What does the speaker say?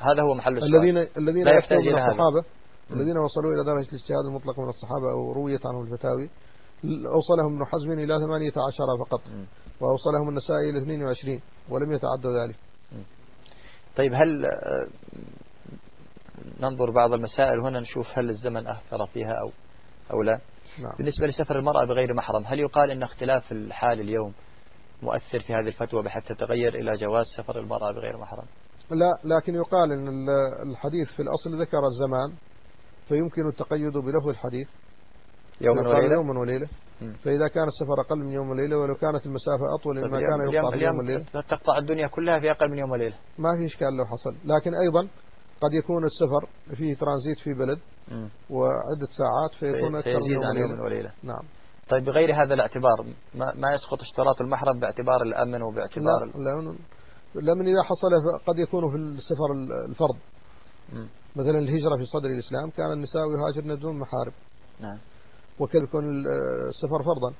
هذا هو محل السؤال. الذين الذين لا يحتاج هذا. الصحابة الذين وصلوا إلى درجة الاجتهاد المطلق من الصحابة أو رويت عنهم الفتاوي أوصلهم ابن حزم إلى 18 فقط مم. وأوصلهم النسائي إلى 22 ولم يتعدى ذلك. طيب هل آه، ننظر بعض المسائل هنا نشوف هل الزمن أثر فيها أو أو لا. نعم. بالنسبة لسفر المرأة بغير محرم هل يقال أن اختلاف الحال اليوم مؤثر في هذه الفتوى بحيث تتغير إلى جواز سفر المرأة بغير محرم؟ لا لكن يقال أن ال- الحديث في الأصل ذكر الزمان فيمكن التقيد بلفظ الحديث. وليلة؟ يوما وليلة. مم. فإذا كان السفر أقل من يوم وليلة ولو كانت المسافة أطول طيب مما اليوم, كان يقطع في يوم وليلة. تقطع الدنيا كلها في أقل من يوم وليلة. ما في إشكال لو حصل. لكن أيضا قد يكون السفر فيه ترانزيت في بلد مم. وعدة ساعات فيكون أكثر من يوم عن يوم وليلة. نعم. طيب بغير هذا الاعتبار ما, ما يسقط اشتراط المحرم باعتبار الأمن وباعتبار لا, لا. لمن إذا حصل قد يكون في السفر الفرض. مثلا الهجرة في صدر الإسلام كان النساء يهاجرن دون محارم نعم. وكذا يكون السفر فرضا.